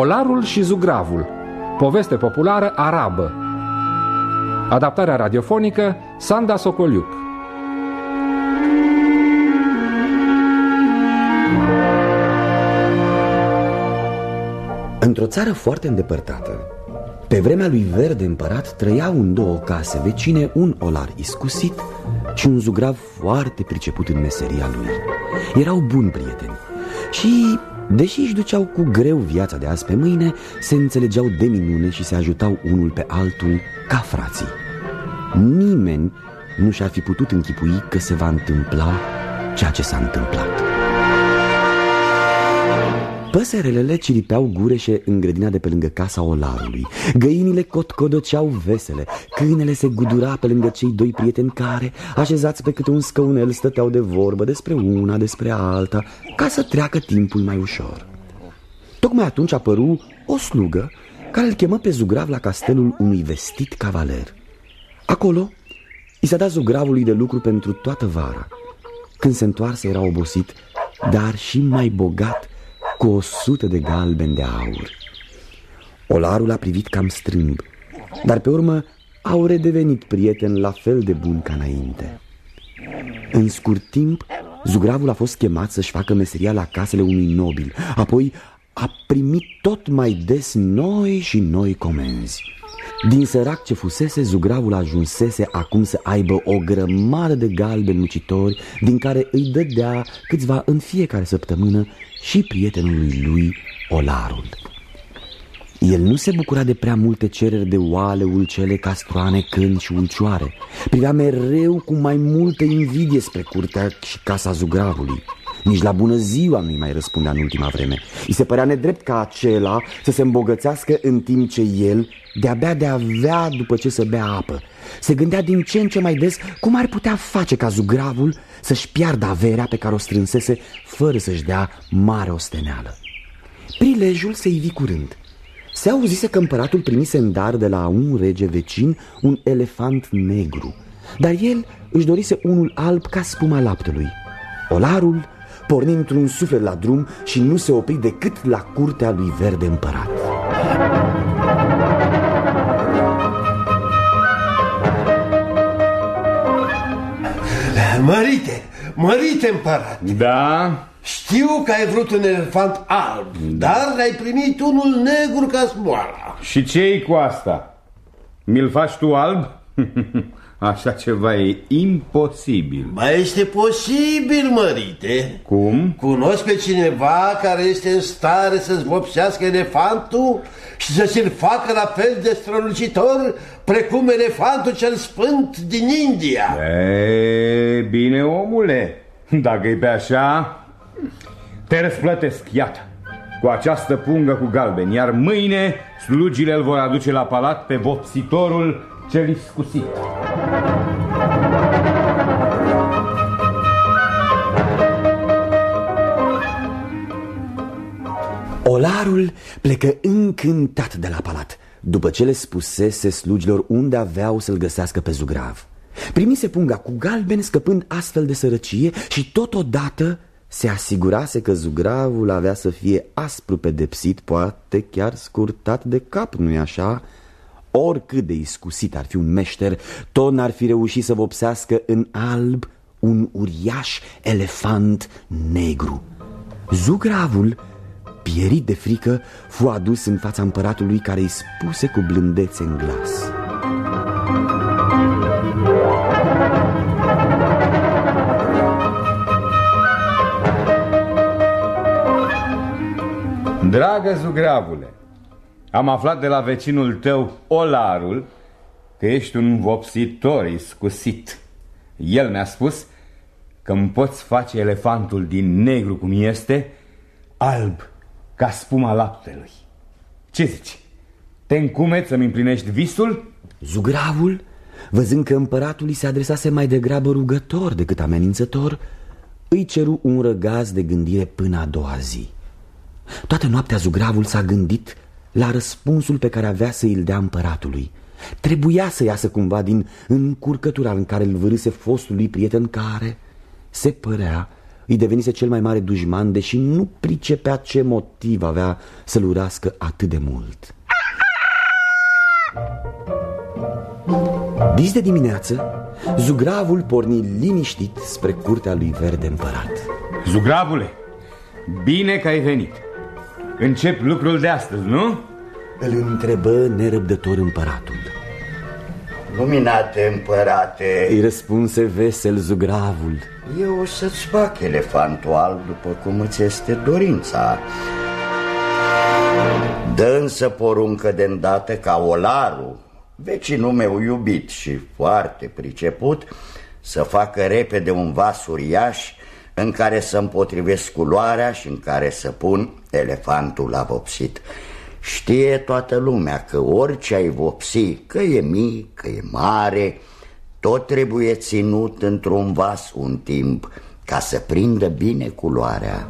Olarul și Zugravul. Poveste populară arabă. Adaptarea radiofonică Sanda Socoliuc. Într-o țară foarte îndepărtată Pe vremea lui Verde împărat Trăiau în două case vecine Un olar iscusit Și un zugrav foarte priceput în meseria lui. Erau buni prieteni Și Deși își duceau cu greu viața de azi pe mâine, se înțelegeau de minune și se ajutau unul pe altul ca frații. Nimeni nu și-ar fi putut închipui că se va întâmpla ceea ce s-a întâmplat. Păsărelele ciripeau gureșe în grădina de pe lângă casa olarului. Găinile cotcodoceau vesele. Câinele se gudura pe lângă cei doi prieteni care, așezați pe câte un scăunel, stăteau de vorbă despre una, despre alta Ca să treacă timpul mai ușor. Tocmai atunci apăru o slugă care îl chemă pe Zugrav la castelul unui vestit cavaler. Acolo i s-a dat Zugravului de lucru pentru toată vara. Când se întoarse era obosit, dar și mai bogat cu o sută de galben de aur. Olarul a privit cam strâmb, dar pe urmă au redevenit prieteni la fel de bun ca înainte. În scurt timp, Zugravul a fost chemat să-și facă meseria la casele unui nobil, apoi a primit tot mai des noi și noi comenzi. Din sărac ce fusese, Zugravul ajunsese acum să aibă o grămadă de galbeni mucitori, din care îi dădea câțiva în fiecare săptămână și prietenului lui Olarul. El nu se bucura de prea multe cereri de oale, ulcele, castroane, câini și ulcioare. Privea mereu cu mai multă invidie spre curtea și casa Zugravului. Nici la bună ziua nu-i mai răspundea în ultima vreme. I se părea nedrept ca acela să se îmbogățească în timp ce el de-abia de avea după ce să bea apă. Se gândea din ce în ce mai des cum ar putea face ca Zugravul să-și piardă averea pe care o strânsese fără să-și dea mare osteneală. Prilejul se ivi curând. Se auzise că împăratul primise în dar de la un rege vecin un elefant negru, dar el își dorise unul alb ca spuma laptelui. Olarul porni într-un suflet la drum și nu se opri decât la curtea lui verde împărat. Mărite, mărite împărat Da? Știu că ai vrut un elefant alb da. Dar ai primit unul negru ca smoara Și ce cu asta? Mi-l faci tu alb? Așa ceva e imposibil Mai este posibil, mărite Cum? Cunosc pe cineva care este în stare să-ți vopsească elefantul Și să ți-l facă la fel de strălucitor Precum elefantul cel sfânt din India E, bine, omule Dacă e pe așa Te răsplătesc, iată cu această pungă cu galben, iar mâine slugile îl vor aduce la palat pe vopsitorul cel iscusit. Olarul plecă încântat de la palat După ce le spusese slugilor unde aveau să-l găsească pe Zugrav Primise punga cu galben scăpând astfel de sărăcie Și totodată se asigurase că Zugravul avea să fie aspru pedepsit Poate chiar scurtat de cap, nu-i așa? Oricât de iscusit ar fi un meșter Tot n-ar fi reușit să vopsească în alb un uriaș elefant negru Zugravul pierit de frică, fu adus în fața împăratului care îi spuse cu blândețe în glas. Dragă Zugravule, am aflat de la vecinul tău, Olarul, că ești un vopsitor iscusit. El mi-a spus că îmi poți face elefantul din negru cum este, alb ca spuma laptelui. Ce zici? Te încumeți să-mi împlinești visul? Zugravul, văzând că împăratul îi se adresase mai degrabă rugător decât amenințător, îi ceru un răgaz de gândire până a doua zi. Toată noaptea Zugravul s-a gândit la răspunsul pe care avea să îl dea împăratului. Trebuia să iasă cumva din încurcătura în care îl vârâse fostul lui prieten care, se părea, îi devenise cel mai mare dușman, deși nu pricepea ce motiv avea să-l urască atât de mult. Dis de dimineață, Zugravul porni liniștit spre curtea lui Verde Împărat. Zugravule, bine că ai venit. Încep lucrul de astăzi, nu? Îl întrebă nerăbdător împăratul. Luminate împărate Îi răspunse vesel Zugravul Eu o să-ți fac elefantul alb după cum îți este dorința Dă însă poruncă de îndată ca olarul Vecinul meu iubit și foarte priceput Să facă repede un vas uriaș În care să împotrivesc culoarea și în care să pun elefantul la vopsit Știe toată lumea că orice ai vopsi, că e mic, că e mare, tot trebuie ținut într-un vas un timp ca să prindă bine culoarea.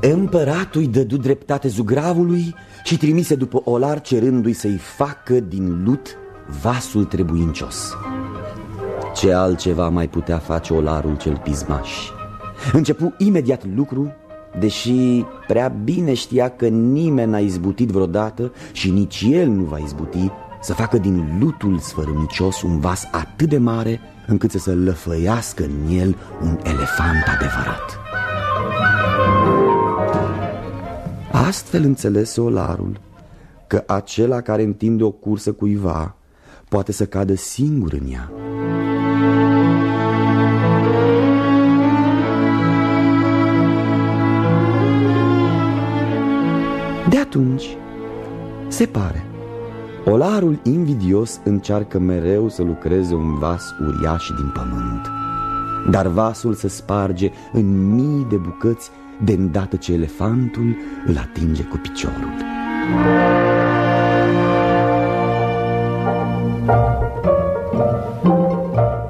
Împăratul îi dădu dreptate zugravului și trimise după olar cerându-i să-i facă din lut vasul trebuincios. Ce altceva mai putea face olarul cel pismaș? Începu imediat lucru Deși prea bine știa că nimeni n-a izbutit vreodată și nici el nu va izbuti să facă din lutul sfărâmicios un vas atât de mare încât să se lăfăiască în el un elefant adevărat. Astfel înțelese olarul că acela care întinde o cursă cuiva poate să cadă singur în ea. De atunci, se pare, olarul invidios încearcă mereu să lucreze un vas uriaș din pământ, dar vasul se sparge în mii de bucăți de îndată ce elefantul îl atinge cu piciorul.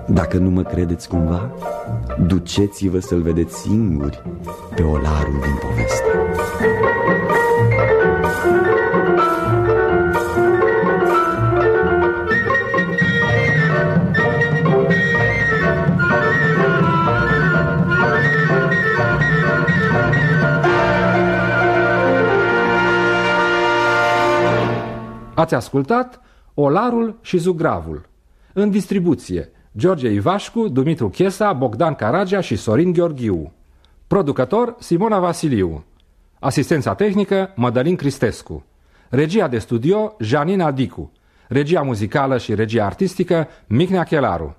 Dacă nu mă credeți cumva, duceți-vă să-l vedeți singuri pe olarul din poveste. Ați ascultat Olarul și Zugravul. În distribuție George Ivașcu, Dumitru Chesa, Bogdan Caragea și Sorin Gheorghiu. Producător Simona Vasiliu. Asistența tehnică Mădălin Cristescu. Regia de studio Janina Dicu. Regia muzicală și regia artistică Micnea Chelaru.